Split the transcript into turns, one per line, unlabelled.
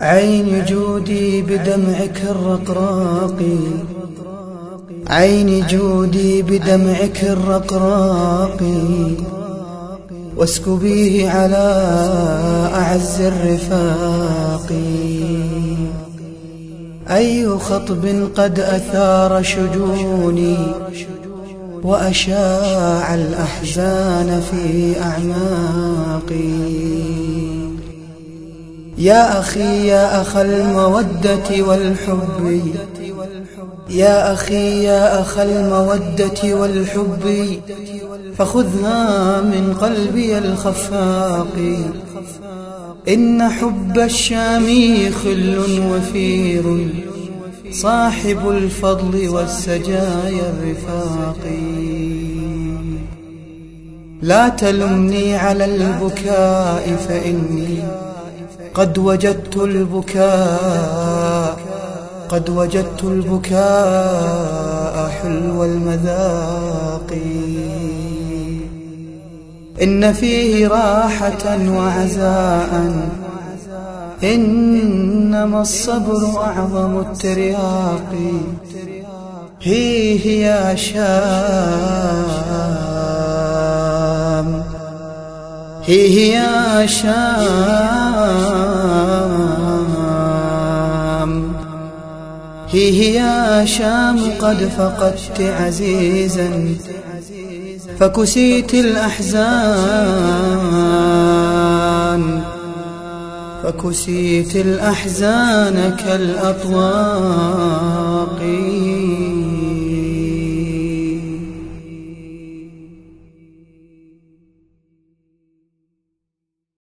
عين جودي بدمعك الرقراق عين جودي بدمعك الرقراق واسكبيه على أعز الرفاق أي خطب قد أثار شجوني وأشاع الأحزان في أعماقي. يا أخي يا أخ المودة والحب. يا أخي يا أخ المودة والحب. فخذها من قلبي الخفاق. إن حب الشام خل وفير. صاحب الفضل والسجايا الرفاق. لا تلمني على البكاء فإني قد وجدت البكاء قد وجدت البكاء حلو المذاق. إن فيه راحة وعزاء إنما الصبر أعظم الترياق. هي يا شام هي يا شام. هي يا شام قد فقدت عزيزا فكسيت الأحزان فكسيت الأحزان كالأطواق.